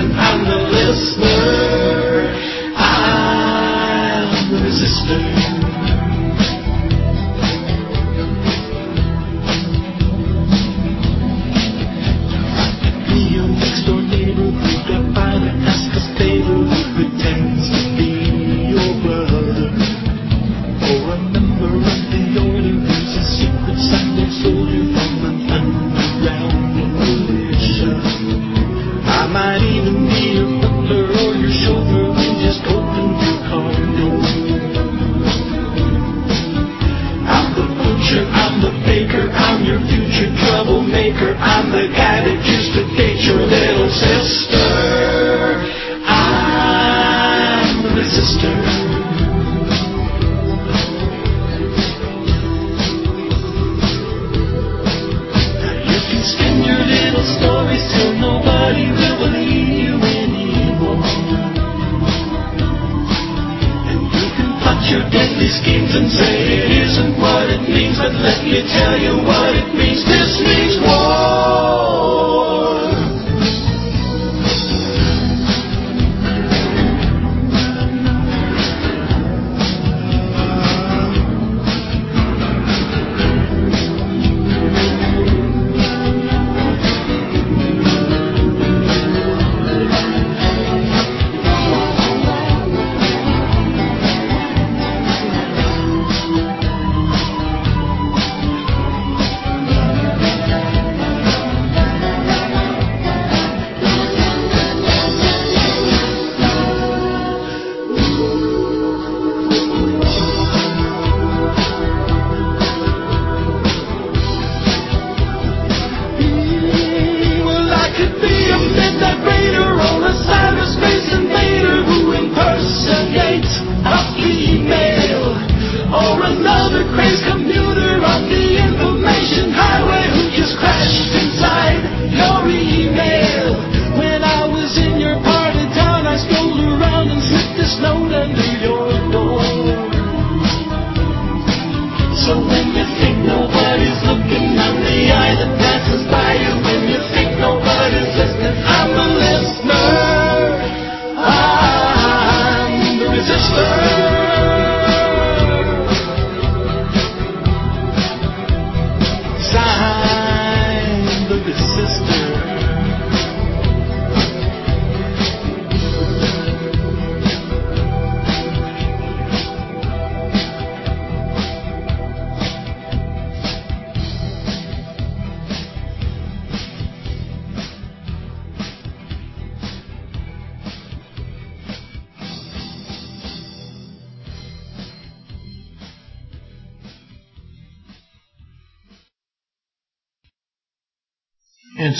open. I'm the listener. I'm the resistor.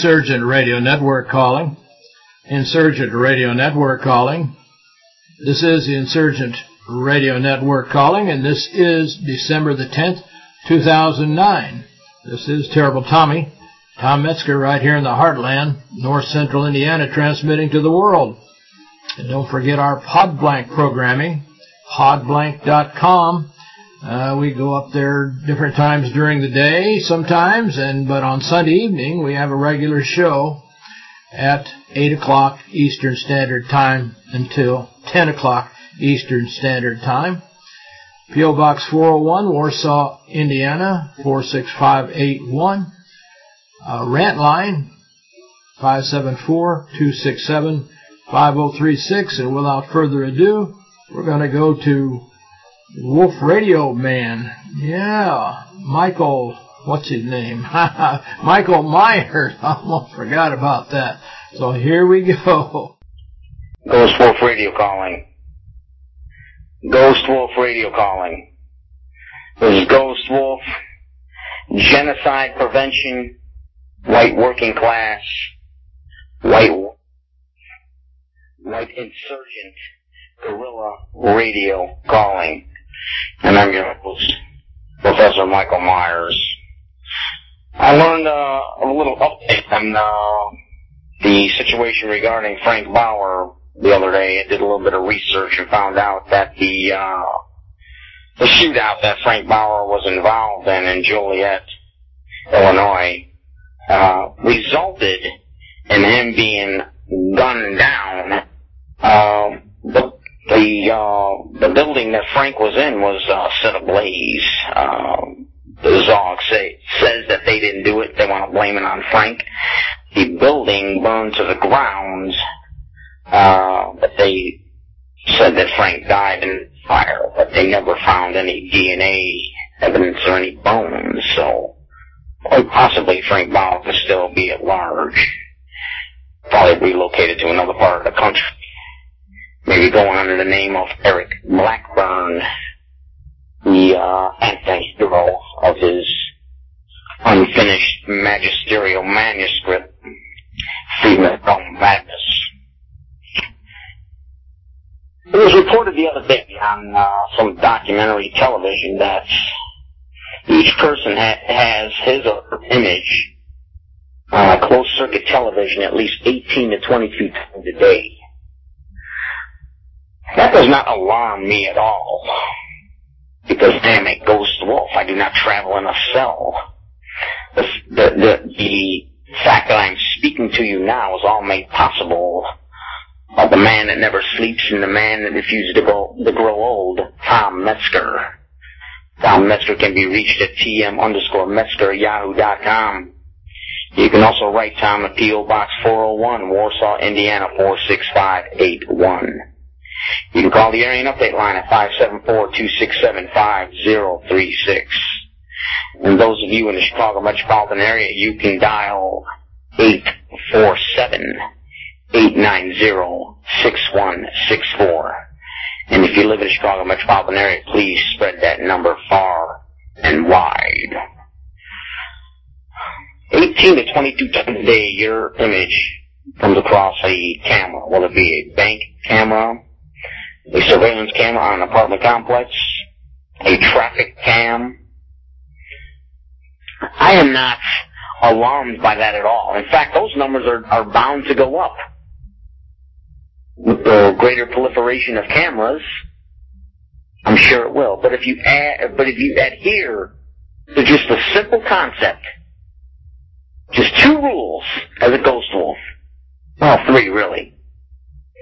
Insurgent Radio Network calling. Insurgent Radio Network calling. This is the Insurgent Radio Network calling, and this is December the 10th, 2009. This is Terrible Tommy, Tom Metzger, right here in the heartland, north central Indiana, transmitting to the world. And don't forget our Podblanc programming, podblanc.com. Uh, we go up there different times during the day sometimes, and but on Sunday evening we have a regular show at 8 o'clock Eastern Standard Time until 10 o'clock Eastern Standard Time. P.O. Box 401, Warsaw, Indiana, 46581. Uh, rant line, 574-267-5036. And without further ado, we're going to go to Wolf Radio Man. Yeah. Michael, what's his name? Michael Myers. I almost forgot about that. So here we go. Ghost Wolf Radio calling. Ghost Wolf Radio calling. This is Ghost Wolf. Genocide prevention. White working class. White, white insurgent. Guerrilla radio calling. And I'm your host, Professor Michael Myers. I learned uh, a little update on uh, the situation regarding Frank Bauer the other day. I did a little bit of research and found out that the uh, the shootout that Frank Bauer was involved in in Joliet, Illinois, uh, resulted in him being gunned down. Uh, the uh, the building that Frank was in was uh, set ablaze. Um, the Zog say, says that they didn't do it. They want to blame it on Frank. The building burned to the ground, uh, but they said that Frank died in fire, but they never found any DNA evidence or any bones, so quite possibly Frank Bauer could still be at large. Probably relocated to another part of the country. Maybe going under the name of Eric Blackburn, the uh, anti-hero of his unfinished magisterial manuscript, Freedom from Madness. It was reported the other day on uh, some documentary television that each person ha- has his or her image on closed circuit television at least 18 to 22 times a day. That does not alarm me at all. Because damn it ghost wolf. I do not travel in a cell. The, the, the, the fact that I'm speaking to you now is all made possible by the man that never sleeps and the man that refuses to, go, to grow old, Tom Metzger. Tom Metzger can be reached at tm underscore Metzger yahoo.com. You can also write Tom at P.O. Box 401, Warsaw, Indiana 46581. You can call the area update line at 574-267-5036. And those of you in the Chicago metropolitan area, you can dial 847-890-6164. And if you live in the Chicago metropolitan area, please spread that number far and wide. 18 to 22 times a day, your image comes across a camera, whether it be a bank camera, a surveillance camera on an apartment complex, a traffic cam. I am not alarmed by that at all. In fact, those numbers are, are bound to go up. With the greater proliferation of cameras, I'm sure it will. But if you add, but if you adhere to just a simple concept, just two rules as a ghost wolf, well, three really.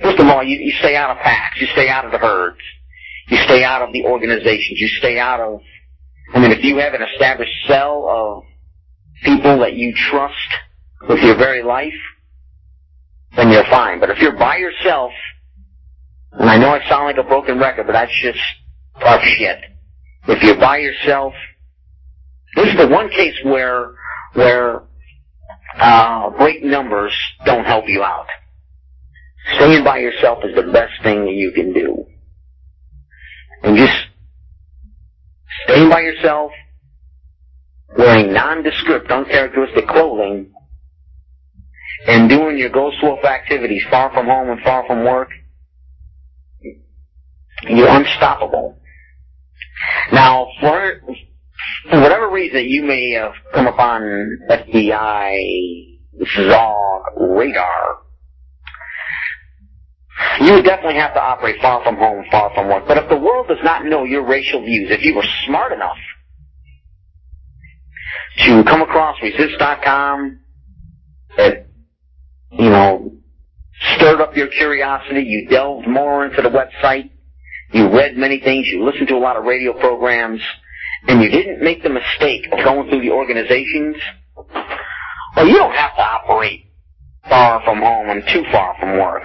First of all, you, you stay out of packs. You stay out of the herds. You stay out of the organizations. You stay out of, I mean, if you have an established cell of people that you trust with your very life, then you're fine. But if you're by yourself, and I know I sound like a broken record, but that's just tough shit. If you're by yourself, this is the one case where, where, uh, great numbers don't help you out. Staying by yourself is the best thing that you can do. And just staying by yourself, wearing nondescript, uncharacteristic clothing, and doing your ghost wolf activities far from home and far from work, you're unstoppable. Now, for, whatever reason you may have come upon FBI Zog radar, you would definitely have to operate far from home, far from work. But if the world does not know your racial views, if you were smart enough to come across resist.com, it, you know, stirred up your curiosity, you delved more into the website, you read many things, you listened to a lot of radio programs, and you didn't make the mistake of going through the organizations, well, you don't have to operate far from home and too far from work.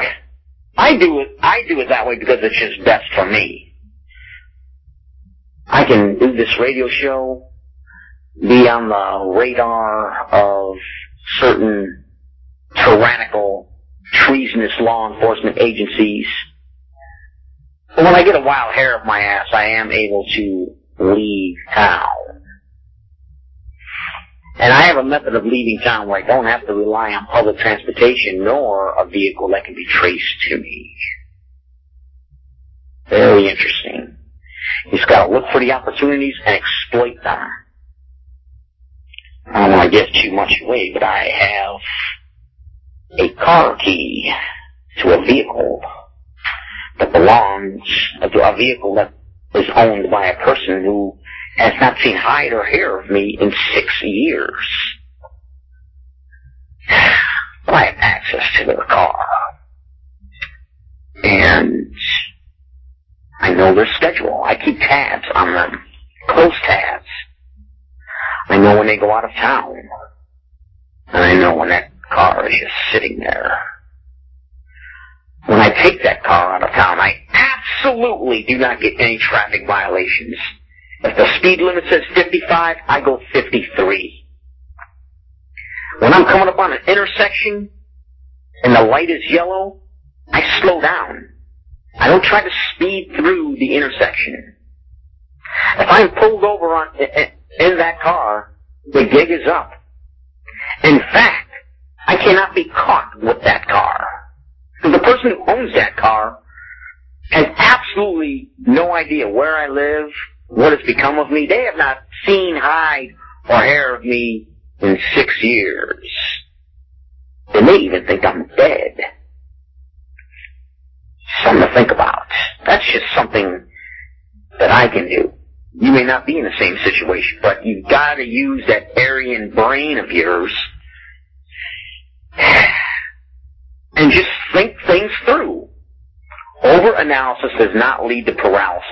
I do it, I do it that way because it's just best for me. I can do this radio show be on the radar of certain tyrannical, treasonous law enforcement agencies. But when I get a wild hair up my ass, I am able to leave town. And I have a method of leaving town where I don't have to rely on public transportation nor a vehicle that can be traced to me. Very interesting. You just gotta look for the opportunities and exploit them. I don't want to give too much away, but I have a car key to a vehicle that belongs to a vehicle that is owned by a person who has not seen hide or hair of me in six years. I have access to their car. And I know their schedule. I keep tabs on them. Close tabs. I know when they go out of town. And I know when that car is just sitting there. When I take that car out of town, I absolutely do not get any traffic violations. If the speed limit says 55, I go 53. When I'm coming up on an intersection and the light is yellow, I slow down. I don't try to speed through the intersection. If I'm pulled over on, in that car, the gig is up. In fact, I cannot be caught with that car. The person who owns that car has absolutely no idea where I live, what has become of me. They have not seen hide or hair of me in six years. They may even think I'm dead. Something to think about. That's just something that I can do. You may not be in the same situation, but you've got to use that Aryan brain of yours and just think things through. Overanalysis does not lead to paralysis.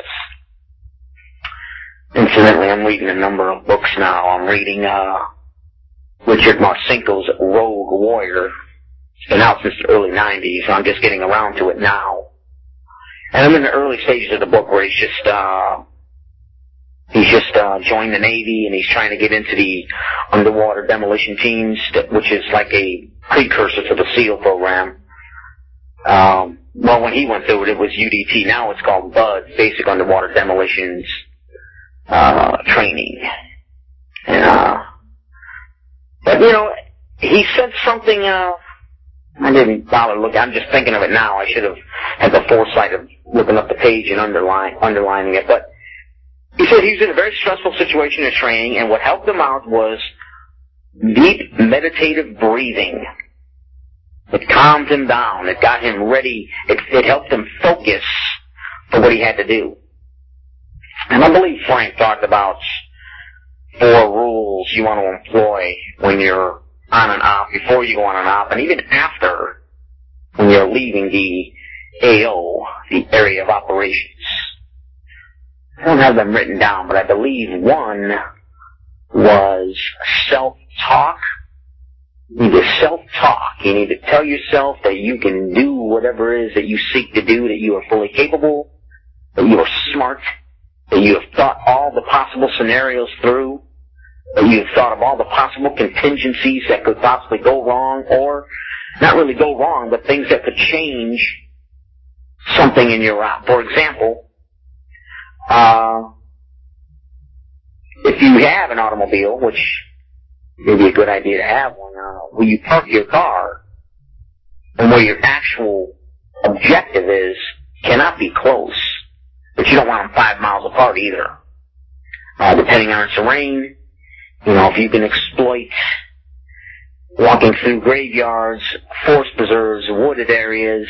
Incidentally, I'm reading a number of books now. I'm reading uh, Richard Marcinko's Rogue Warrior. It's been out since the early 90s, so I'm just getting around to it now. And I'm in the early stages of the book where he's just uh, he's just uh, joined the Navy and he's trying to get into the underwater demolition teams, which is like a precursor to the SEAL program. Um, well, when he went through it, it was UDT. Now it's called BUD, Basic Underwater Demolitions uh, Training. And, uh, but you know, he said something. Uh, I didn't bother looking. I'm just thinking of it now. I should have had the foresight of looking up the page and underline, underlining it. But he said he was in a very stressful situation in training, and what helped him out was deep meditative breathing. It calmed him down. It got him ready. It, it helped him focus for what he had to do. And I believe Frank talked about four rules you want to employ when you're on and off, before you go on and off, and even after when you're leaving the AO, the area of operations. I don't have them written down, but I believe one was self-talk. You need to self-talk. You need to tell yourself that you can do whatever it is that you seek to do, that you are fully capable, that you are smart, that you have thought all the possible scenarios through, that you have thought of all the possible contingencies that could possibly go wrong, or not really go wrong, but things that could change something in your route. For example, uh, if you have an automobile, which may be a good idea to have one, uh, where you park your car and where your actual objective is cannot be close, but you don't want them five miles apart either. Uh, depending on its terrain, you know, if you can exploit walking through graveyards, forest preserves, wooded areas,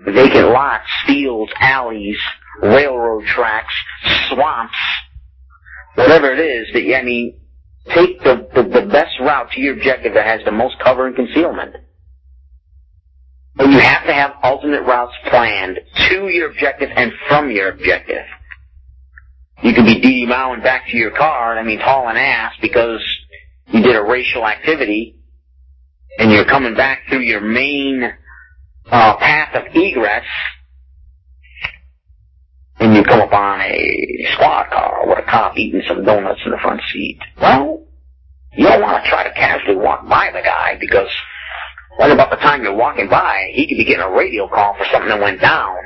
vacant lots, fields, alleys, railroad tracks, swamps, whatever it is that I mean, take the, the, the best route to your objective that has the most cover and concealment. But you have to have alternate routes planned to your objective and from your objective. You could be Dee Mowing back to your car, I mean hauling ass because you did a racial activity and you're coming back through your main uh, path of egress and you come upon a squad car with a cop eating some donuts in the front seat. Well, you don't want to try to casually walk by the guy because right about the time you're walking by, he could be getting a radio call for something that went down.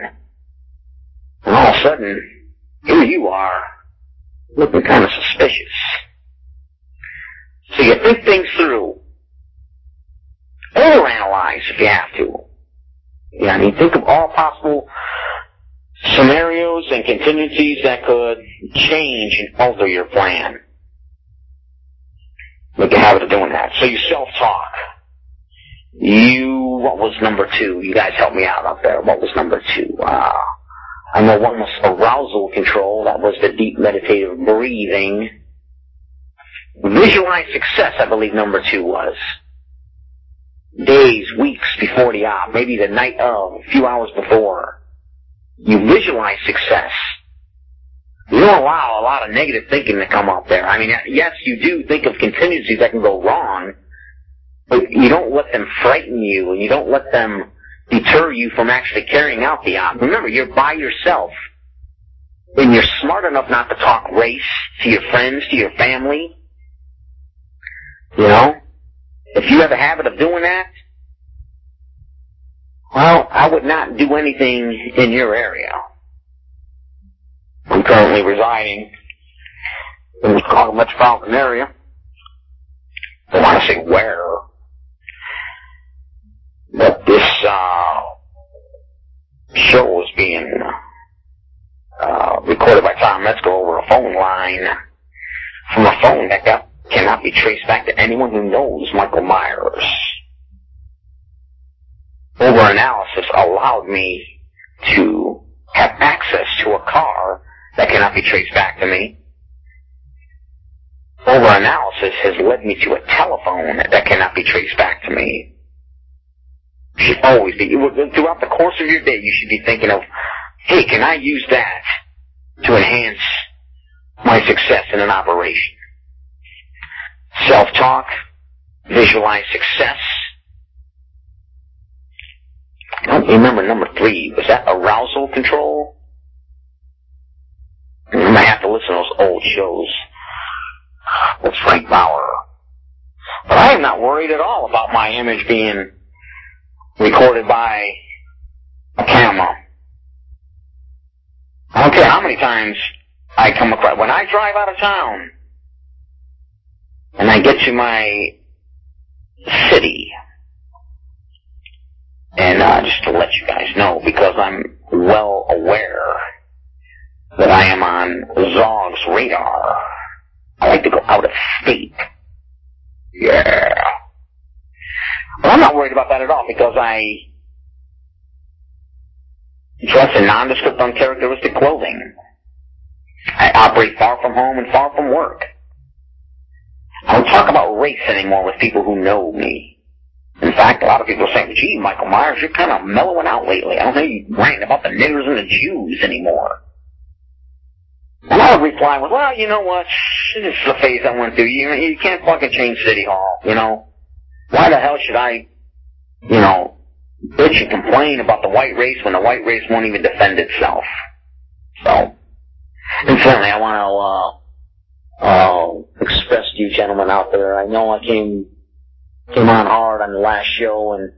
And all of a sudden, here you are, looking kind of suspicious. So you think things through. Overanalyze if you have to. Yeah, I mean, think of all possible scenarios and contingencies that could change and alter your plan. Make a habit of doing that. So you self-talk. You, what was number two? You guys help me out up there. What was number two? Uh, I know one was arousal control. That was the deep meditative breathing. Visualize success, I believe number two was. Days, weeks before the op, maybe the night of, a few hours before. You visualize success. You don't allow a lot of negative thinking to come up there. I mean, yes, you do think of contingencies that can go wrong, but you don't let them frighten you and you don't let them deter you from actually carrying out the op. Remember, you're by yourself. And you're smart enough not to talk race to your friends, to your family. You know? If you have a habit of doing that, well, I would not do anything in your area. I'm currently residing in the Chicago metropolitan area. I want to say where, but this uh, show is being uh, recorded by Tom Metzger over a phone line from a phone that got, cannot be traced back to anyone who knows Michael Myers. Over-analysis allowed me to have access to a car that cannot be traced back to me. Over-analysis has led me to a telephone that cannot be traced back to me. Should always be, throughout the course of your day, you should be thinking of, hey, can I use that to enhance my success in an operation? Self-talk, visualize success. Oh, I don't remember number three. Was that arousal control? I might have to listen to those old shows with Frank Bauer. But I am not worried at all about my image being recorded by a camera. I don't care how many times I come across, when I drive out of town and I get to my city, and uh, just to let you guys know, because I'm well aware that I am on Zog's radar, I like to go out of state. Yeah. But I'm not worried about that at all because I dress in nondescript, uncharacteristic clothing. I operate far from home and far from work. I don't talk about race anymore with people who know me. In fact, a lot of people are saying, gee, Michael Myers, you're kind of mellowing out lately. I don't think you're ranting about the niggers and the Jews anymore. And I would reply with, well, you know what? This is the phase I went through. You, you can't fucking change City Hall, you know? Why the hell should I, you know, bitch and complain about the white race when the white race won't even defend itself? So, and incidentally, I want to, uh, uh, express to you gentlemen out there, I know I came, came on hard on the last show and,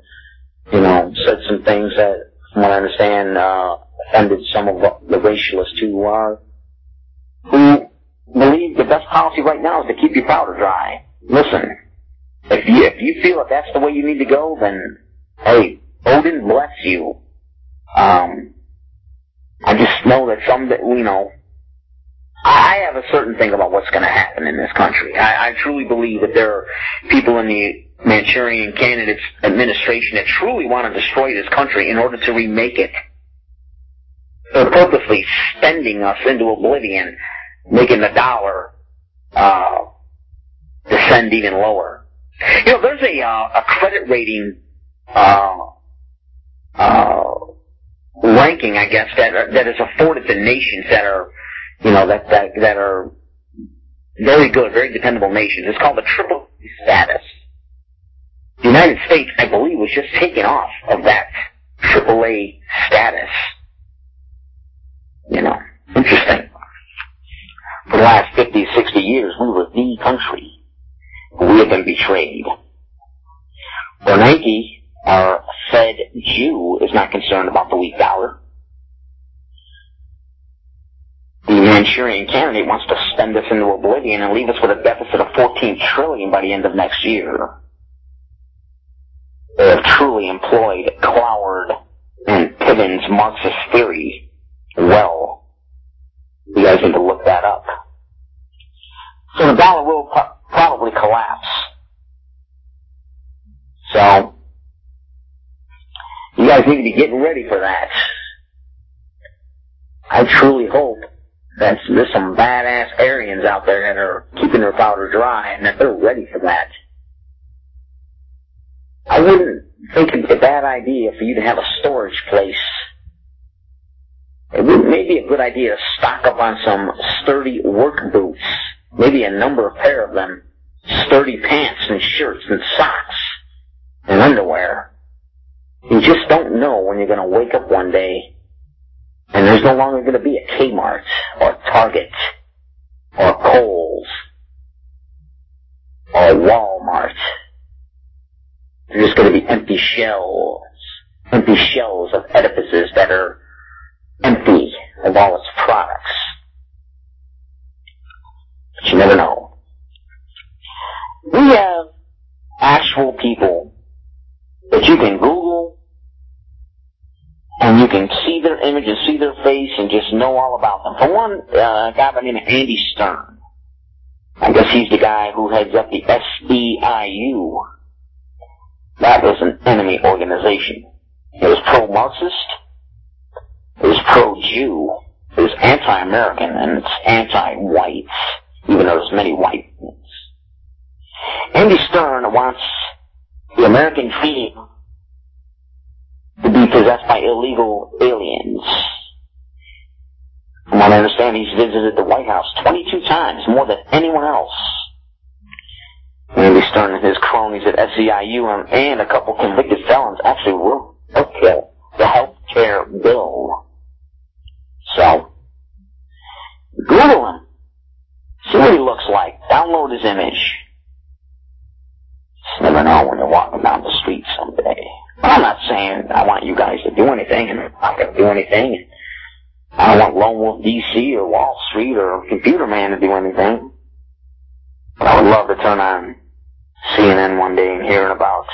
you know, said some things that, from what I understand, uh, offended some of the racialists who are, who believe the best policy right now is to keep your powder dry. Listen, if you, if you feel that that's the way you need to go, then, hey, Odin bless you. Um, I just know that some, you know, I have a certain thing about what's going to happen in this country. I, I truly believe that there are people in the Manchurian candidates administration that truly want to destroy this country in order to remake it. They're purposely spending us into oblivion, making the dollar uh, descend even lower. You know, there's a uh, a credit rating uh, uh, ranking, I guess, that are, that is afforded to nations that are, you know, that that that are very good, very dependable nations. It's called the triple status. The United States, I believe, was just taken off of that AAA status. You know. Interesting. For the last 50, 60 years, we were the country. We have been betrayed. Bernanke, our Fed Jew, is not concerned about the weak dollar. The Manchurian candidate wants to spend us into oblivion and leave us with a deficit of 14 trillion by the end of next year. They have truly employed Cloward and Piven's Marxist theory well. You guys need to look that up. So the dollar will probably collapse. So, you guys need to be getting ready for that. I truly hope that there's some badass Aryans out there that are keeping their powder dry and that they're ready for that. I wouldn't think it'd be a bad idea for you to have a storage place. It would maybe a good idea to stock up on some sturdy work boots, maybe a number of pair of them, sturdy pants and shirts and socks and underwear. You just don't know when you're going to wake up one day and there's no longer going to be a Kmart or Target or Kohl's or Walmart. There's just going to be empty shells, empty shells of edifices that are empty of all its products. But you never know. We have actual people that you can Google and you can see their image and see their face and just know all about them. For one, uh, a guy by the name of Andy Stern. I guess he's the guy who heads up the SEIU. That was an enemy organization. It was pro-Marxist. It was pro-Jew. It was anti-American and it's anti-white, even though there's many white. Andy Stern wants the American dream to be possessed by illegal aliens. From what I understand, he's visited the White House 22 times, more than anyone else. Andy Stern and his cronies at SEIU and, a couple convicted felons actually wrote healthcare, the health care bill. So, Google him. See what he looks like. Download his image. Never know when you're walking down the street someday. But I'm not saying I want you guys to do anything, and I'm not going to do anything. I don't want Lone Wolf DC or Wall Street or Computer Man to do anything. But I would love to turn on CNN one day and hearing about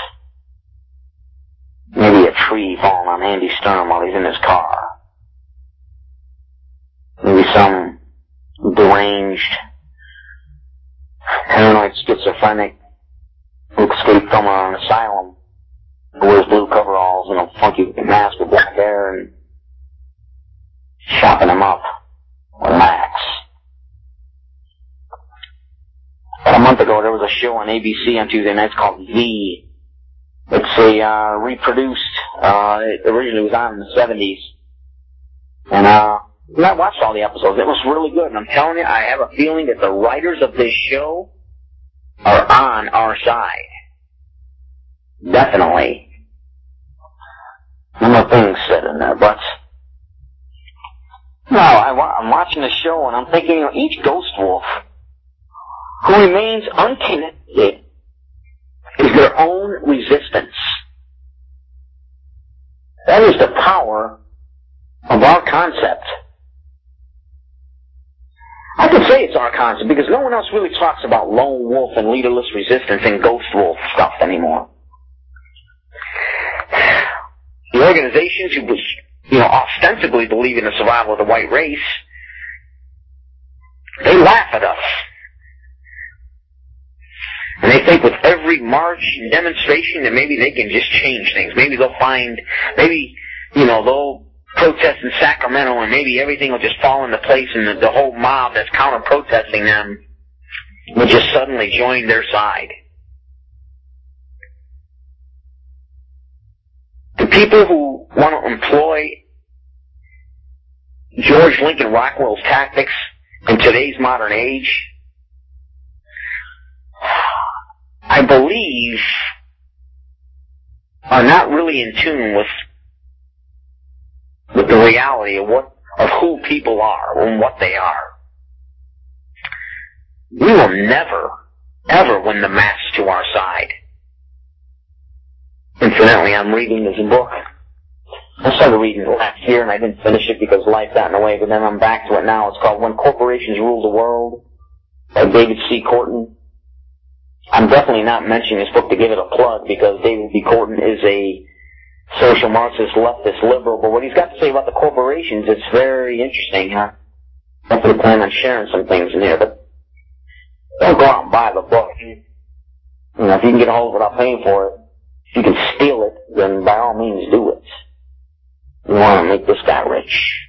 maybe a tree falling on Andy Stern while he's in his car. Maybe some deranged, paranoid schizophrenic escaped from an asylum wears blue coveralls and a funky mask with black hair and chopping him up with an axe. About a month ago, there was a show on ABC on Tuesday nights called V. It's a uh, reproduced. Uh, it originally was on in the 70s, and uh, I watched all the episodes. It was really good, and I'm telling you, I have a feeling that the writers of this show are on our side. Definitely. No things said in there, but no, I, I'm watching the show and I'm thinking, you know, each ghost wolf who remains unconnected is their own resistance. That is the power of our concept. Say it's our concept because no one else really talks about lone wolf and leaderless resistance and ghost wolf stuff anymore. The organizations who, you know, ostensibly believe in the survival of the white race, they laugh at us. And they think with every march and demonstration that maybe they can just change things. Maybe they'll find, maybe, you know, they'll protest in Sacramento and maybe everything will just fall into place and the, the whole mob that's counter-protesting them will just suddenly join their side. The people who want to employ George Lincoln Rockwell's tactics in today's modern age, I believe, are not really in tune with with the reality of what of who people are and what they are. we will never, ever win the match to our side. Incidentally, I'm reading this book. I started reading it last year and I didn't finish it because life got in the way, but then I'm back to it now. It's called When Corporations Rule the World by David C. Korten. I'm definitely not mentioning this book to give it a plug because David C. Korten is a social Marxist, leftist, liberal, but what he's got to say about the corporations, it's very interesting, huh? Definitely plan on sharing some things in here, but don't go out and buy the book. You know, if you can get a hold of it without paying for it, if you can steal it, then by all means do it. You want to make this guy rich.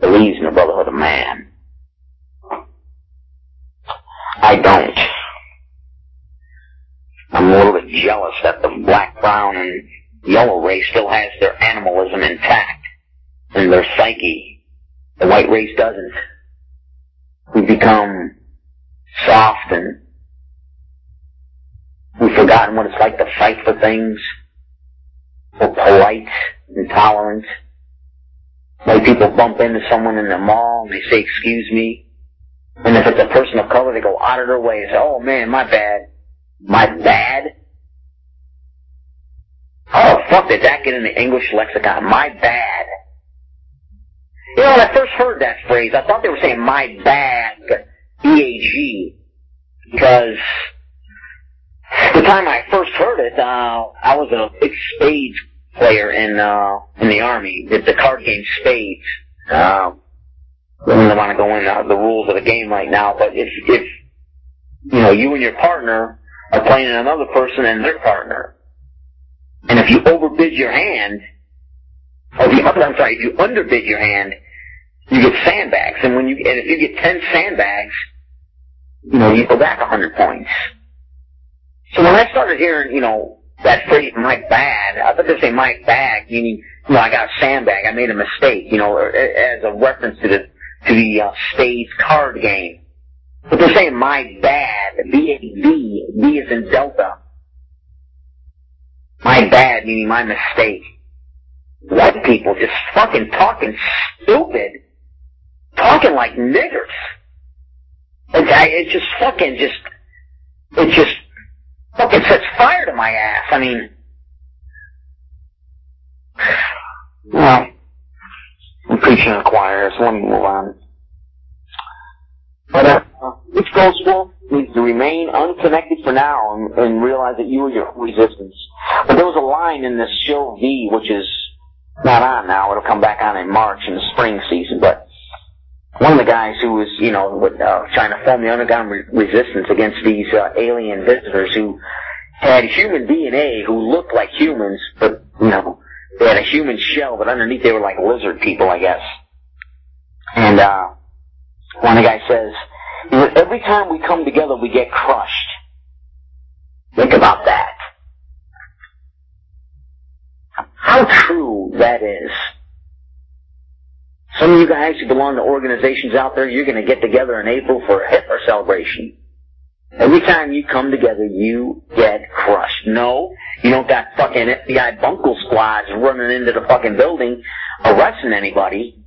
Believes in the brotherhood of man. I don't. I'm a little bit jealous that the black, brown, and yellow race still has their animalism intact in their psyche. The white race doesn't. We've become soft and we've forgotten what it's like to fight for things. We're polite and tolerant. White people bump into someone in the mall and they say, excuse me. And if it's a person of color, they go out of their way and say, oh man, my bad. My bad? Fuck did that get in the English lexicon? My bad. You know, when I first heard that phrase, I thought they were saying my bag, B-A-G, because the time I first heard it, uh, I was a big spades player in, uh, in the army, the, the card game spades. Uh, I don't want to go into the rules of the game right now, but if, if, you know, you and your partner are playing another person and their partner, and if you overbid your hand, or if you, I'm sorry, if you underbid your hand, you get sandbags. And when you, and if you get 10 sandbags, you know, you go back a 100 points. So when I started hearing, you know, that phrase, my bad, I thought they say my bag, meaning, you know, I got a sandbag, I made a mistake, you know, as a reference to the, to the, uh, spades card game. But they're saying my bad, B-A-D, B is in Delta. My bad, meaning my mistake. White people just fucking talking stupid. Talking like niggers. It's, I, it just fucking just, it just fucking sets fire to my ass. I mean, well, I'm preaching to the choir, so let me move on. But, uh, each ghost wolf needs to remain unconnected for now and, and realize that you are your resistance. But there was a line in this show V, which is not on now. It'll come back on in March in the spring season. But one of the guys who was, you know, with, uh, trying to form the underground re- resistance against these uh, alien visitors who had human DNA who looked like humans, but you know, they had a human shell, but underneath they were like lizard people, I guess. And uh, one of the guys says, every time we come together, we get crushed. Think about that. How true that is. Some of you guys who belong to organizations out there, you're going to get together in April for a Hitler celebration. Every time you come together, you get crushed. No, you don't got fucking FBI bungle squads running into the fucking building arresting anybody.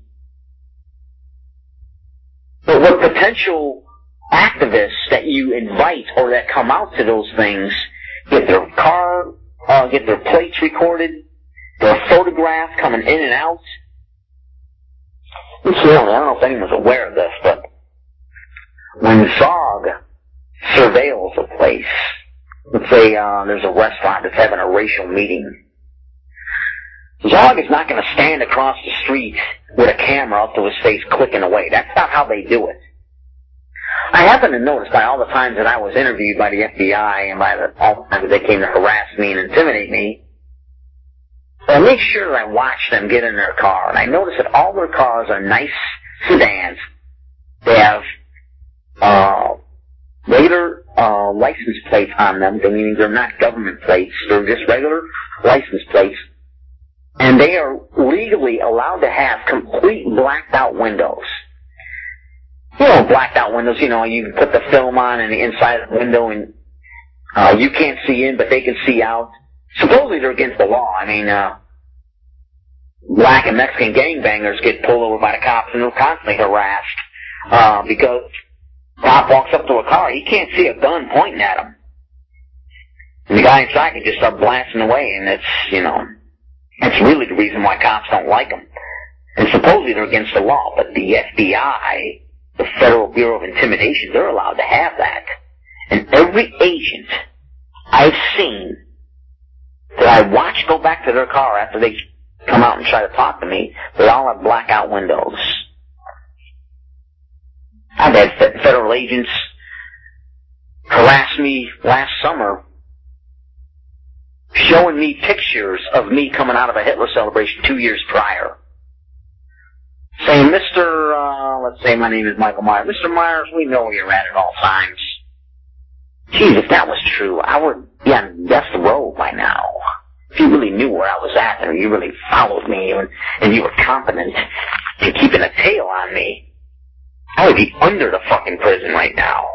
But what potential activists that you invite or that come out to those things get their car, uh, get their plates recorded, their photographs coming in and out. Incidentally, I don't know if anyone's aware of this, but when Zog surveils a place, let's say uh, there's a restaurant that's having a racial meeting, Zog is not going to stand across the street with a camera up to his face clicking away. That's not how they do it. I happen to notice by all the times that I was interviewed by the FBI and by the, all the times that they came to harass me and intimidate me, I make sure that I watch them get in their car, and I notice that all their cars are nice sedans. They have uh, regular uh, license plates on them, meaning they're not government plates. They're just regular license plates. And they are legally allowed to have complete blacked out windows. You know, blacked out windows, you know, you can put the film on and the inside of the window and uh, you can't see in, but they can see out. Supposedly they're against the law. I mean, uh, black and Mexican gangbangers get pulled over by the cops and they're constantly harassed, uh, because cop walks up to a car, he can't see a gun pointing at him. And the guy inside can just start blasting away, and it's, you know, that's really the reason why cops don't like them. And supposedly they're against the law, but the FBI, the Federal Bureau of Intimidation, they're allowed to have that. And every agent I've seen that I watch go back to their car after they come out and try to talk to me, they all have blackout windows. I've had federal agents harass me last summer showing me pictures of me coming out of a Hitler celebration two years prior. Saying, Mr., uh, let's say my name is Michael Myers. Mr. Myers, we know where you're at at all times. Geez, if that was true, I would be on death row by now. If you really knew where I was at and you really followed me and, and you were competent in keeping a tail on me, I would be under the fucking prison right now.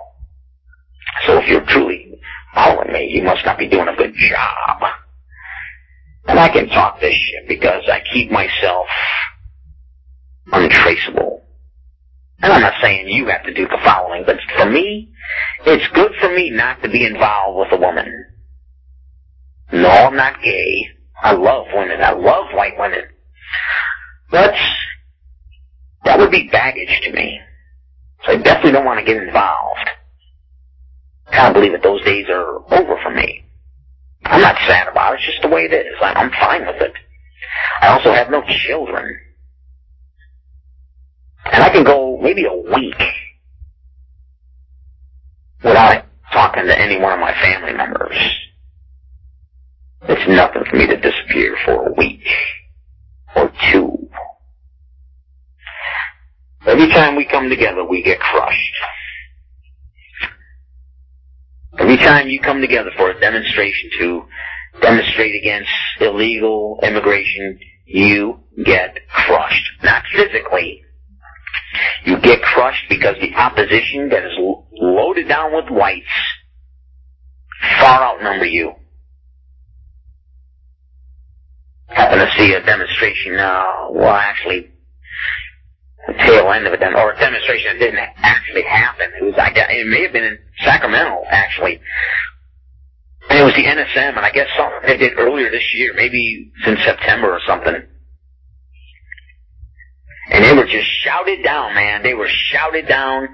So if you're truly following me, you must not be doing a good job. And I can talk this shit because I keep myself untraceable. And I'm not saying you have to do the following, but for me, it's good for me not to be involved with a woman. No, I'm not gay. I love women. I love white women. But that would be baggage to me. So I definitely don't want to get involved. I can't believe that those days are over for me. I'm not sad about it. It's just the way it is. I'm fine with it. I also have no children. And I can go maybe a week without talking to any one of my family members. It's nothing for me to disappear for a week or two. Every time we come together, we get crushed. Every time you come together for a demonstration to demonstrate against illegal immigration, you get crushed. Not physically. You get crushed because the opposition that is loaded down with whites far outnumber you. Happened to see a demonstration, uh, well actually, the tail end of it, or a demonstration that didn't actually happen. It was, I got, it may have been in Sacramento, actually. And it was the NSM, and I guess something they did earlier this year, maybe since September or something. And they were just shouted down, man. They were shouted down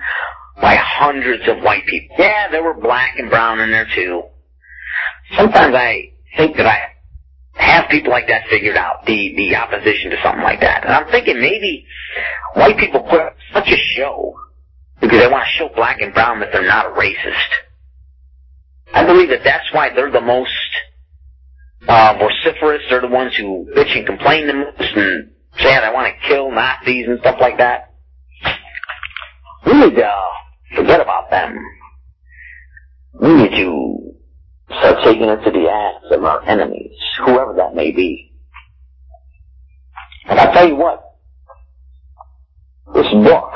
by hundreds of white people. Yeah, there were black and brown in there too. Sometimes I think that I have people like that figured out, the, the opposition to something like that. And I'm thinking maybe white people put up such a show because they want to show black and brown that they're not racist. I believe that that's why they're the most uh, vociferous. They're the ones who bitch and complain the most and say they want to kill Nazis and stuff like that. We need to uh, forget about them. We need to start taking it to the ass of our enemies, whoever that may be. And I'll tell you what, this book,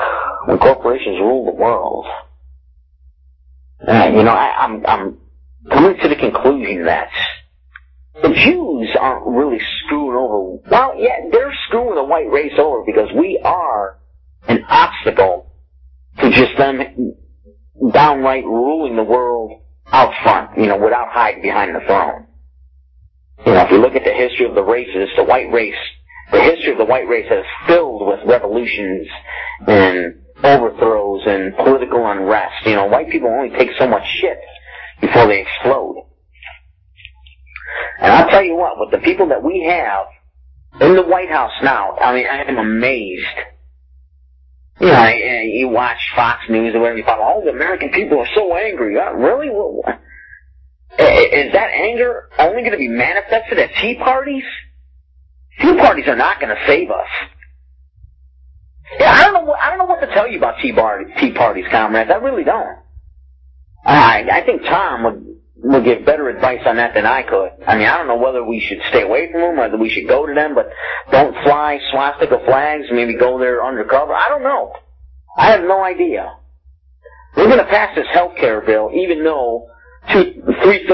When Corporations Rule the World, uh, you know, I, I'm, I'm coming to the conclusion that the Jews aren't really screwing over, well, yeah, they're screwing the white race over because we are an obstacle to just them downright ruling the world out front, you know, without hiding behind the throne. You know, if you look at the history of the races, the white race, the history of the white race is filled with revolutions and overthrows and political unrest. You know, white people only take so much shit before they explode. And I'll tell you what, with the people that we have in the White House now, I mean, I am amazed. You know, I- you watch Fox News or whatever you follow, all the American people are so angry. Uh, really? What- what- I- I- Is that anger only going to be manifested at tea parties? Tea parties are not going to save us. Yeah, I don't know. What, I don't know what to tell you about tea, bar, tea parties, comrades. I really don't. I I think Tom would would give better advice on that than I could. I mean, I don't know whether we should stay away from them, whether we should go to them, but don't fly swastika flags. Maybe go there undercover. I don't know. I have no idea. We're going to pass this health care bill, even though two, three,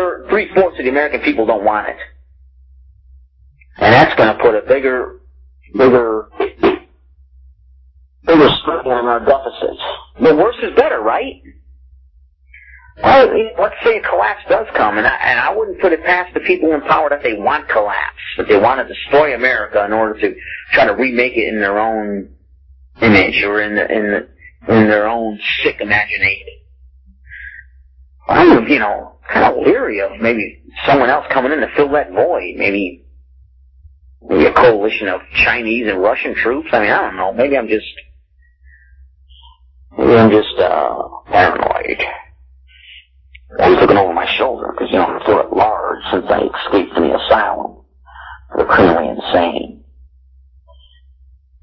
fourths of the American people don't want it, and that's going to put a bigger, bigger, bigger strain on our deficits. the worse is better, right? Well, let's say a collapse does come, and I, and I wouldn't put it past the people in power that they want collapse, that they want to destroy America in order to try to remake it in their own image or in the, in the, in their own sick imagination. I'm, you know, kind of leery of maybe someone else coming in to fill that void. Maybe, maybe a coalition of Chinese and Russian troops. I mean, I don't know. Maybe I'm just, maybe I'm just uh, paranoid. Always looking over my shoulder because you know I'm still at large since I escaped from the asylum for the criminally insane.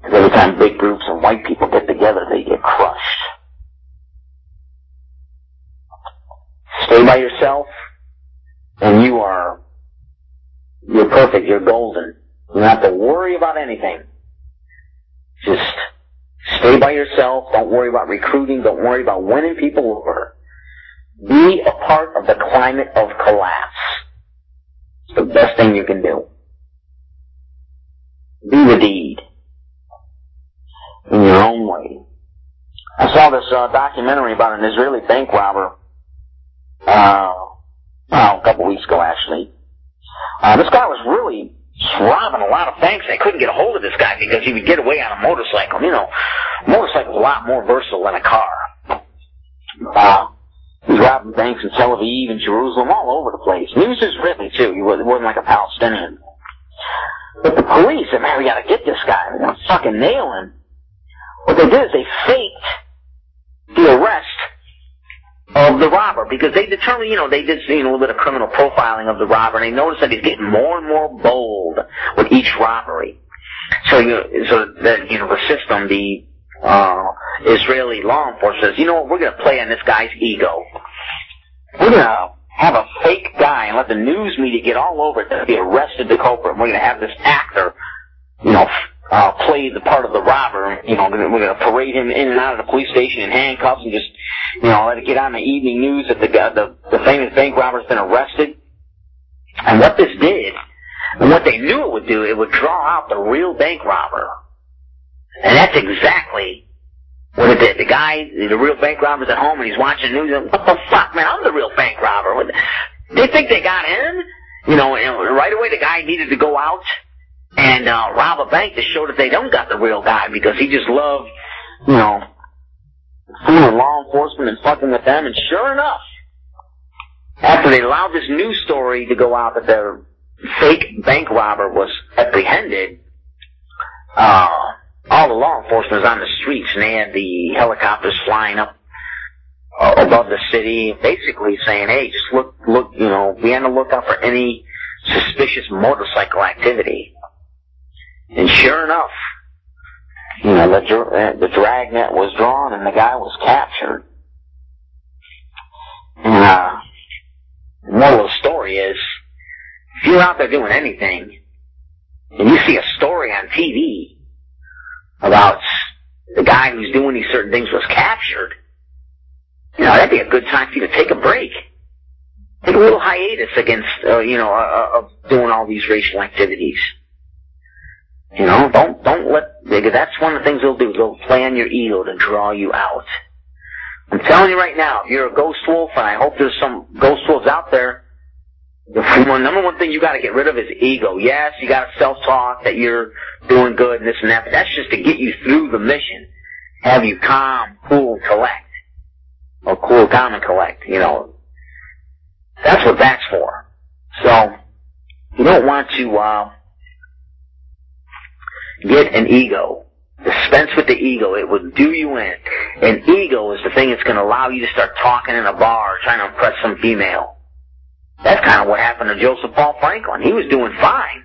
Because every time big groups of white people get together, they get crushed. Stay by yourself, and you are, you're perfect, you're golden. You don't have to worry about anything. Just stay by yourself, don't worry about recruiting, don't worry about winning people over. Part of the climate of collapse. It's the best thing you can do. Be the deed. In your own way. I saw this uh, documentary about an Israeli bank robber uh, well, a couple weeks ago actually. Uh, this guy was really robbing a lot of banks. They couldn't get a hold of this guy because he would get away on a motorcycle. You know, a motorcycle's a lot more versatile than a car. Uh, robbing banks in Tel Aviv and Jerusalem, all over the place. And he was too. He wasn't like a Palestinian. But the police said, man, we gotta get this guy. We're gonna fucking nail him. What they did is they faked the arrest of the robber because they determined, you know, they did know, a little bit of criminal profiling of the robber, and they noticed that he's getting more and more bold with each robbery. So, you, so that you know, the system, the uh, Israeli law enforcement says, you know what, we're going to play on this guy's ego. We're going to have a fake guy and let the news media get all over it to be arrested the culprit. We're going to have this actor, you know, uh, play the part of the robber. You know, we're going to parade him in and out of the police station in handcuffs and just, you know, let it get on the evening news that the guy, the, the famous bank robber's been arrested. And what this did, and what they knew it would do, it would draw out the real bank robber. And that's exactly what it. The guy, the real bank robber's at home and he's watching the news and, what the fuck, man, I'm the real bank robber. They think they got in? You know, and right away the guy needed to go out and uh, rob a bank to show that they don't got the real guy because he just loved, you know, fooling law enforcement and fucking with them. And sure enough, after they allowed this news story to go out that their fake bank robber was apprehended, uh, all the law enforcement was on the streets and they had the helicopters flying up uh, above the city, basically saying, "Hey, just look, look, you know, be on the lookout for any suspicious motorcycle activity." And sure enough, you know, the, dr- the dragnet was drawn and the guy was captured. And, uh, the moral of the story is, if you're out there doing anything, and you see a story on TV about the guy who's doing these certain things was captured, you know, that'd be a good time for you to take a break. Take a little hiatus against, uh, you know, uh, of doing all these racial activities. You know, don't don't let that's one of the things they'll do. They'll play on your ego to draw you out. I'm telling you right now, if you're a ghost wolf, and I hope there's some ghost wolves out there. The one, number one thing you got to get rid of is ego. Yes, you got to self-talk that you're doing good and this and that, but that's just to get you through the mission. Have you calm, cool, collect, or cool, calm, and collect. You know, that's what that's for. So you don't want to. Uh, get an ego. Dispense with the ego. It would do you in. An ego is the thing that's going to allow you to start talking in a bar, trying to impress some female. That's kind of what happened to Joseph Paul Franklin. He was doing fine.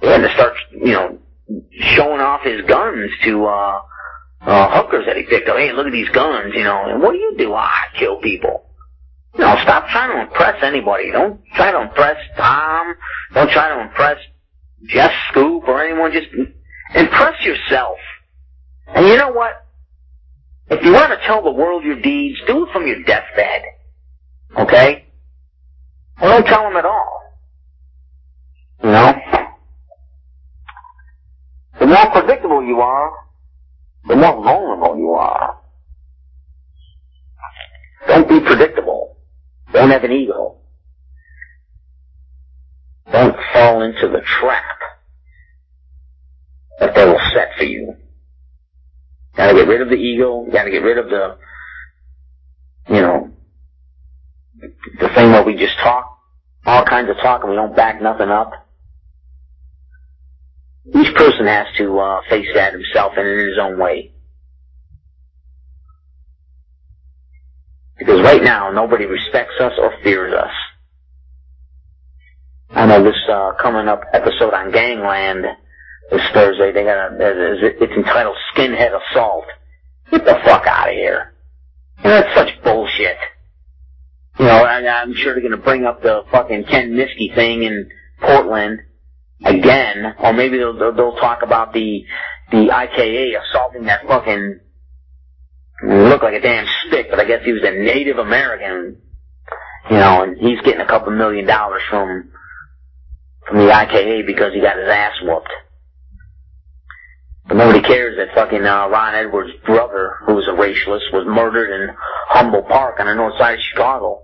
He had to start, you know, showing off his guns to, uh, uh, hookers that he picked up. Hey, look at these guns, you know. And what do you do? Ah, I kill people. No, stop trying to impress anybody. Don't try to impress Tom. Don't try to impress Jeff Schoep or anyone. Just Impress yourself. And you know what? If you want to tell the world your deeds, do it from your deathbed. Okay? Don't tell them at all. You know? The more predictable you are, the more vulnerable you are. Don't be predictable. Don't have an ego. Don't fall into the trap that they will set for you. Gotta get rid of the ego, gotta get rid of the, you know, the thing where we just talk, all kinds of talk and we don't back nothing up. Each person has to uh, face that himself and in his own way. Because right now, nobody respects us or fears us. I know this uh, coming up episode on Gangland this Thursday. They got a, it's entitled Skinhead Assault. Get the fuck out of here. You know, that's such bullshit. You know, I, I'm sure they're gonna bring up the fucking Ken Mieske thing in Portland again, or maybe they'll, they'll, they'll talk about the the IKA assaulting that fucking looked like a damn stick, but I guess he was a Native American, you know, and he's getting a couple million dollars from from the IKA because he got his ass whooped. Nobody cares that fucking uh, Ron Edwards' brother, who was a racialist, was murdered in Humboldt Park on the north side of Chicago.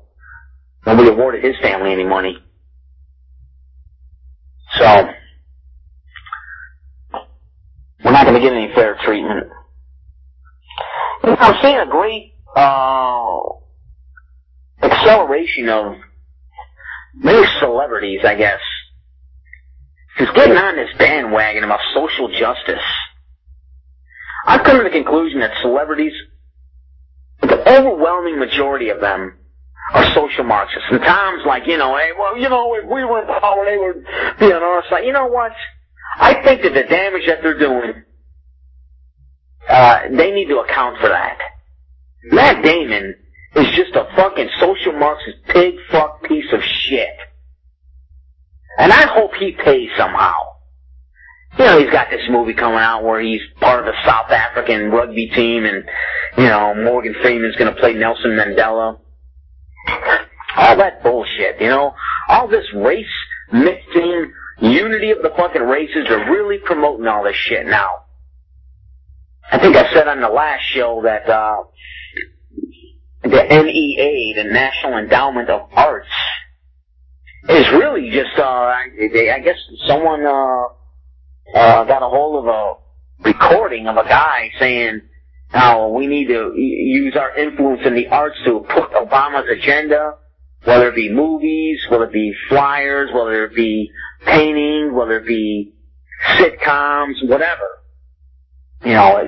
Nobody awarded his family any money. So, we're not going to get any fair treatment. You know, I'm seeing a great uh, acceleration of many celebrities, I guess, who's getting on this bandwagon about social justice. I've come to the conclusion that celebrities, the overwhelming majority of them, are social Marxists. And Tom's like, you know, hey, well, you know, if we were in power, they would be on our side. You know what? I think that the damage that they're doing, uh, they need to account for that. Matt Damon is just a fucking social Marxist pig fuck piece of shit. And I hope he pays somehow. You know, he's got this movie coming out where he's part of the South African rugby team and, you know, Morgan Freeman's gonna play Nelson Mandela. All that bullshit, you know? All this race mixing, unity of the fucking races are really promoting all this shit now. I think I said on the last show that, uh, the NEA, the National Endowment of Arts, is really just, uh, I guess someone, uh, uh, got a hold of a recording of a guy saying, how we need to use our influence in the arts to put Obama's agenda, whether it be movies, whether it be flyers, whether it be painting, whether it be sitcoms, whatever. You know,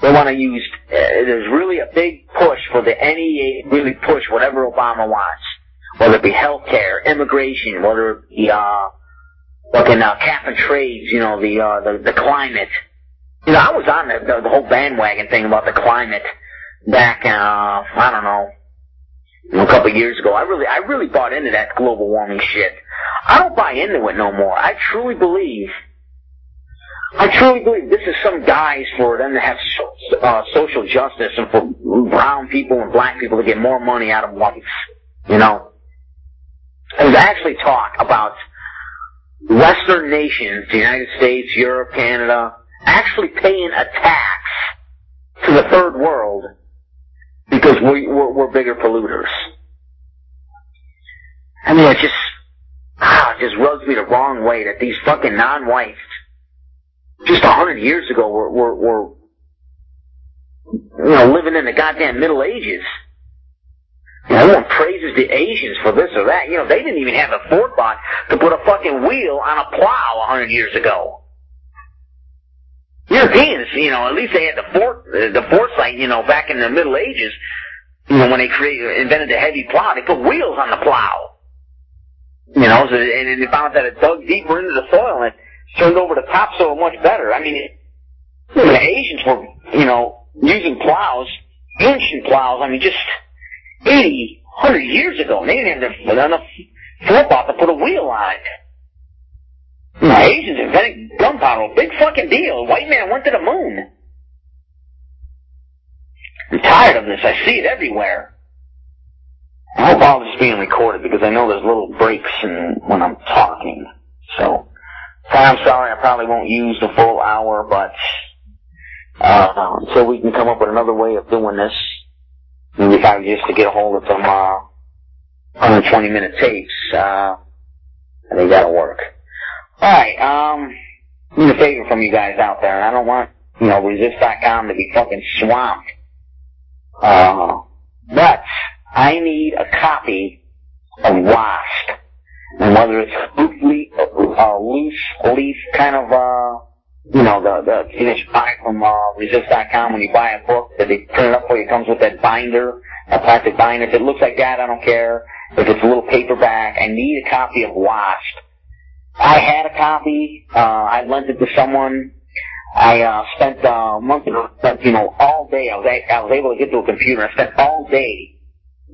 they want to use, uh, there's really a big push for the NEA really push whatever Obama wants. Whether it be healthcare, immigration, whether it be, uh, fucking, uh, cap and trades, you know, the, uh, the, the climate. You know, I was on the, the, the whole bandwagon thing about the climate back, uh, I don't know, a couple of years ago. I really, I really bought into that global warming shit. I don't buy into it no more. I truly believe, I truly believe this is some guys for them to have so, uh, social justice and for brown people and black people to get more money out of life. You know? And actually talk about Western nations, the United States, Europe, Canada, actually paying a tax to the third world because we, we're, we're bigger polluters. I mean, it just, ah, it just rubs me the wrong way that these fucking non-whites, just a hundred years ago, were, were, were, you know, living in the goddamn Middle Ages. Know, everyone praises the Asians for this or that. You know, they didn't even have the forethought to put a fucking wheel on a plow a hundred years ago. Europeans, you know, at least they had the fore, the foresight, you know, back in the Middle Ages, you know, when they created, invented the heavy plow, they put wheels on the plow. You know, so, and they found that it dug deeper into the soil and turned over the topsoil much better. I mean, it, the Asians were, you know, using plows, ancient plows, I mean, just 80, 100 years ago, and they didn't have enough forethought to put a wheel on it. The Asians invented gunpowder. Big fucking deal. White man went to the moon. I'm tired of this. I see it everywhere. I hope all this is being recorded because I know there's little breaks in when I'm talking. So, I'm sorry. I probably won't use the full hour, but uh, until we can come up with another way of doing this, I just to get a hold of them, uh, 120 minute tapes, uh, think that'll work. All right, um, need a favor from you guys out there, and I don't want you know resist.com to be fucking swamped. Uh, but I need a copy of Wasp, and whether it's leaf, uh, loose leaf kind of uh you know, the, the finished product from uh, Resist.com when you buy a book that they print it up for you, it comes with that binder, a plastic binder. If it looks like that, I don't care. If it's a little paperback, I need a copy of Wasp. I had a copy. Uh, I lent it to someone. I uh, spent uh, a month, you know, all day. I was I was able to get to a computer. I spent all day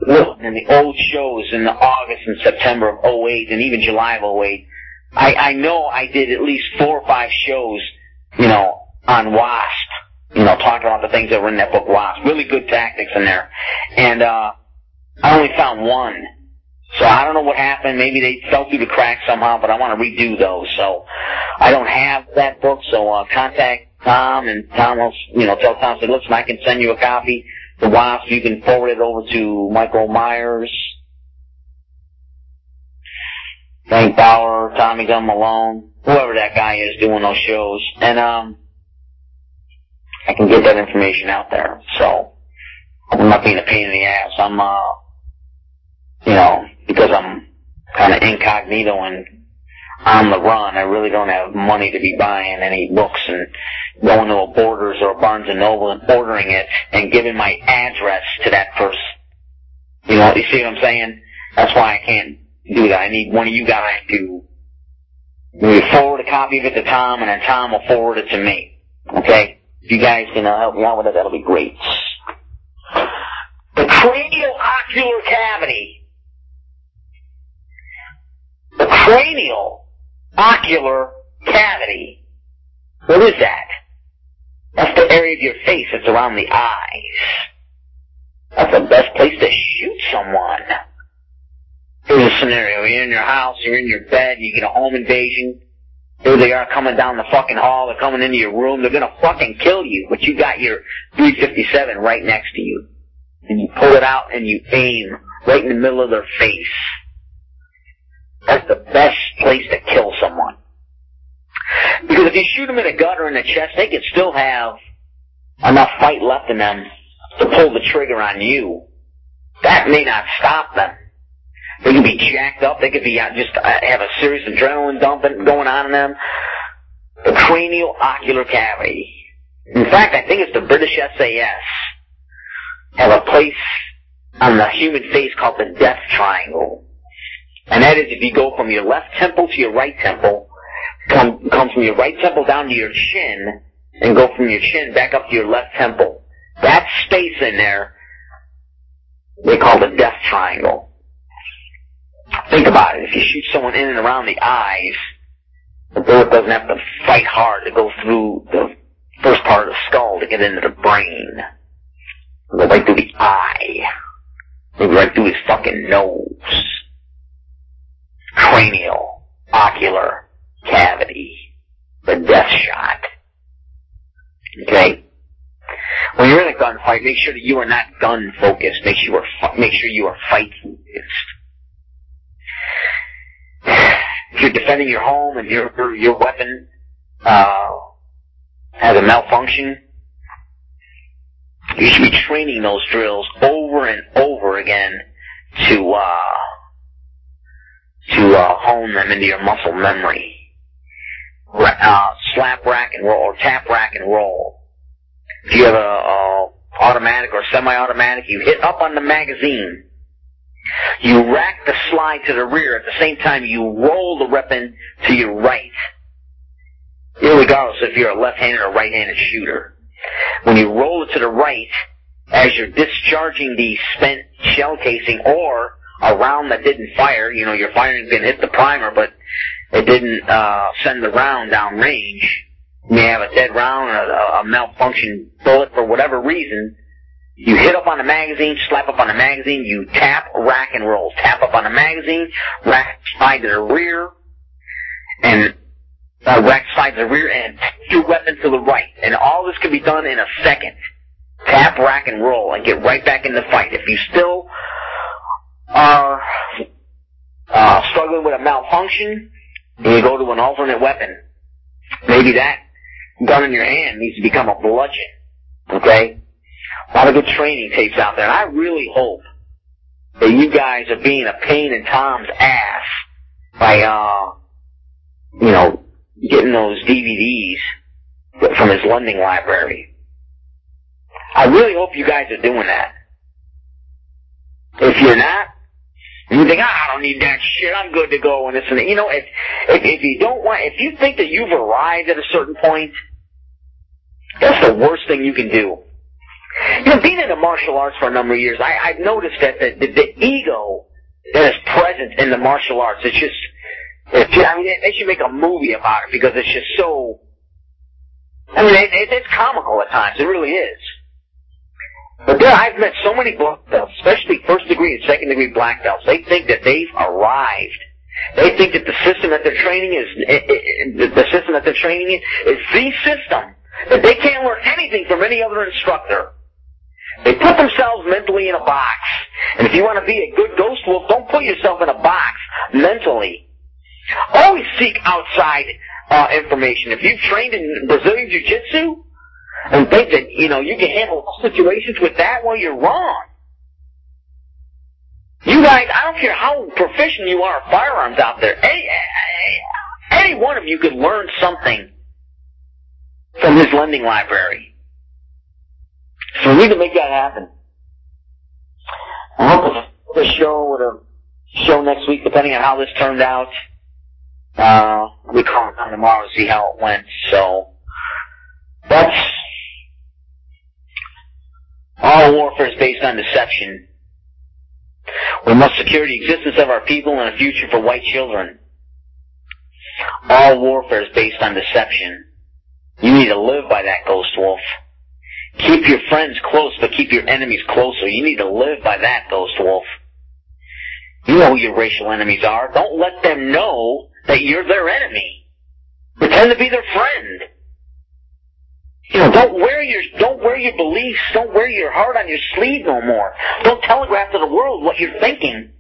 listening to the old shows in the August and September of 08 and even July of 08. I, I know I did at least four or five shows you know, on WASP, you know, talking about the things that were in that book WASP. Really good tactics in there. And, uh, I only found one. So I don't know what happened. Maybe they fell through the cracks somehow, but I want to redo those. So I don't have that book, so, uh, contact Tom and Tom will, you know, tell Tom, say, listen, I can send you a copy. The WASP, you can forward it over to Michael Myers, Frank Bauer, Tommy Gunn Malone, whoever that guy is doing those shows, and um, I can get that information out there. So I'm not being a pain in the ass. I'm, uh, you know, because I'm kind of incognito and on the run. I really don't have money to be buying any books and going to a Borders or a Barnes and Noble and ordering it and giving my address to that person. You know, you see what I'm saying? That's why I can't do that. I need one of you guys to forward a copy of it to Tom, and then Tom will forward it to me. Okay? If you guys can uh, help me out with it, that'll be great. The cranial ocular cavity. The cranial ocular cavity. What is that? That's the area of your face that's around the eyes. That's the best place to shoot someone. Here's a scenario. You're in your house, you're in your bed, you get a home invasion. Here they are coming down the fucking hall, they're coming into your room, they're gonna fucking kill you, but you got your 357 right next to you. And you pull it out and you aim right in the middle of their face. That's the best place to kill someone. Because if you shoot them in the gut or in the chest, they could still have enough fight left in them to pull the trigger on you. That may not stop them. They could be jacked up. They could be just uh, have a serious adrenaline dumping going on in them. The cranial ocular cavity. In fact, I think it's the British SAS have a place on the human face called the death triangle. And that is if you go from your left temple to your right temple, come, come from your right temple down to your chin, and go from your chin back up to your left temple. That space in there, they call the death triangle. Think about it. If you shoot someone in and around the eyes, the bullet doesn't have to fight hard to go through the first part of the skull to get into the brain. Go right through the eye. Maybe right through his fucking nose. Cranial, ocular, cavity. The death shot. Okay? When you're in a gunfight, make sure that you are not gun focused. Make sure, you are, make sure you are fight focused if you're defending your home and your your, your weapon uh, has a malfunction, you should be training those drills over and over again to uh, to uh, hone them into your muscle memory. Uh, slap rack and roll or tap rack and roll. If you have a, a automatic or semi-automatic, you hit up on the magazine you rack the slide to the rear at the same time you roll the weapon to your right. Irregardless if you're a left-handed or right-handed shooter. When you roll it to the right, as you're discharging the spent shell casing or a round that didn't fire, you know, your firing pin hit the primer, but it didn't uh, send the round down range. You may have a dead round, a, a malfunction bullet for whatever reason. You hit up on the magazine, slap up on the magazine, you tap, rack and roll. Tap up on the magazine, rack slide to the rear, and uh, rack slide to the rear, and your weapon to the right. And all this can be done in a second. tap, rack, and roll and get right back in the fight. If you still are uh, struggling with a malfunction, and you go to an alternate weapon, maybe that gun in your hand needs to become a bludgeon. Okay? A lot of good training tapes out there, and I really hope that you guys are being a pain in Tom's ass by, uh, you know, getting those DVDs from his lending library. I really hope you guys are doing that. If you're not, you think, ah, I don't need that shit, I'm good to go, and this and that. You know, if, if, if you don't want, if you think that you've arrived at a certain point, that's the worst thing you can do. You know, being in the martial arts for a number of years, I, I've noticed that the, the, the ego that is present in the martial arts, it's just, it's just, I mean, they should make a movie about it because it's just so, I mean, it, it, it's comical at times. It really is. But there, I've met so many black belts, especially first degree and second degree black belts. They think that they've arrived. They think that the system that they're training is eh, eh, eh, it, it, the system that they're training in is the system that they can't learn anything from any other instructor. They put themselves mentally in a box. And if you want to be a good ghost wolf, don't put yourself in a box mentally. Always seek outside uh, information. If you've trained in Brazilian Jiu-Jitsu and think that, you know, you can handle situations with that, well, you're wrong. You guys, I don't care how proficient you are at firearms out there, any, any one of you could learn something from his lending library. We need to make that happen. I hope the show would have show next week, depending on how this turned out. Uh, we call it on tomorrow to see how it went. So that's all warfare is based on deception. We must secure the existence of our people and a future for white children. All warfare is based on deception. You need to live by that, Ghost Wolf. Keep your friends close, but keep your enemies closer. You need to live by that, Ghost Wolf. You know who your racial enemies are. Don't let them know that you're their enemy. Pretend to be their friend. You know, don't wear your don't wear your beliefs, don't wear your heart on your sleeve no more. Don't telegraph to the world what you're thinking.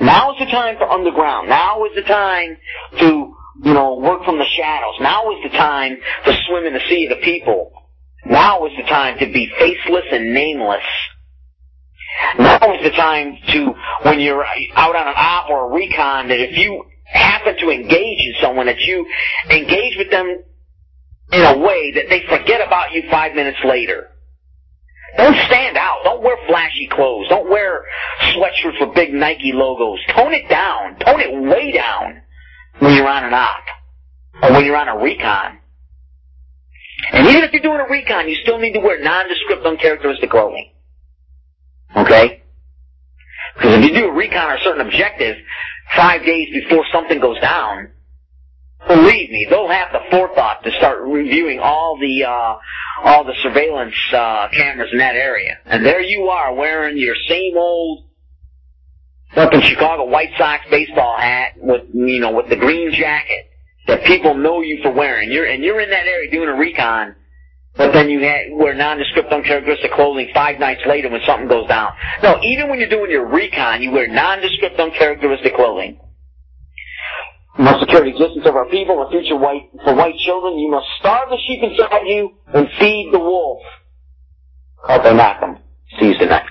Now is the time for underground. Now is the time to, you know, work from the shadows. Now is the time to swim in the sea of the people. Now is the time to be faceless and nameless. Now is the time to, when you're out on an op or a recon, that if you happen to engage in someone, that you engage with them in a way that they forget about you five minutes later. Don't stand out. Don't wear flashy clothes. Don't wear sweatshirts with big Nike logos. Tone it down. Tone it way down when you're on an op or when you're on a recon. And even if you're doing a recon, you still need to wear nondescript, uncharacteristic clothing. Okay? Because if you do a recon or a certain objective five days before something goes down, believe me, they'll have the forethought to start reviewing all the uh, all the surveillance uh, cameras in that area. And there you are wearing your same old up in Chicago White Sox baseball hat with you know with the green jacket that people know you for wearing. You're and you're in that area doing a recon, but then you wear nondescript, uncharacteristic clothing five nights later when something goes down. No, even when you're doing your recon, you wear nondescript, uncharacteristic clothing. You must secure the existence of our people and future white for white children. You must starve the sheep inside you and feed the wolf. Carpe Macum. See you tonight.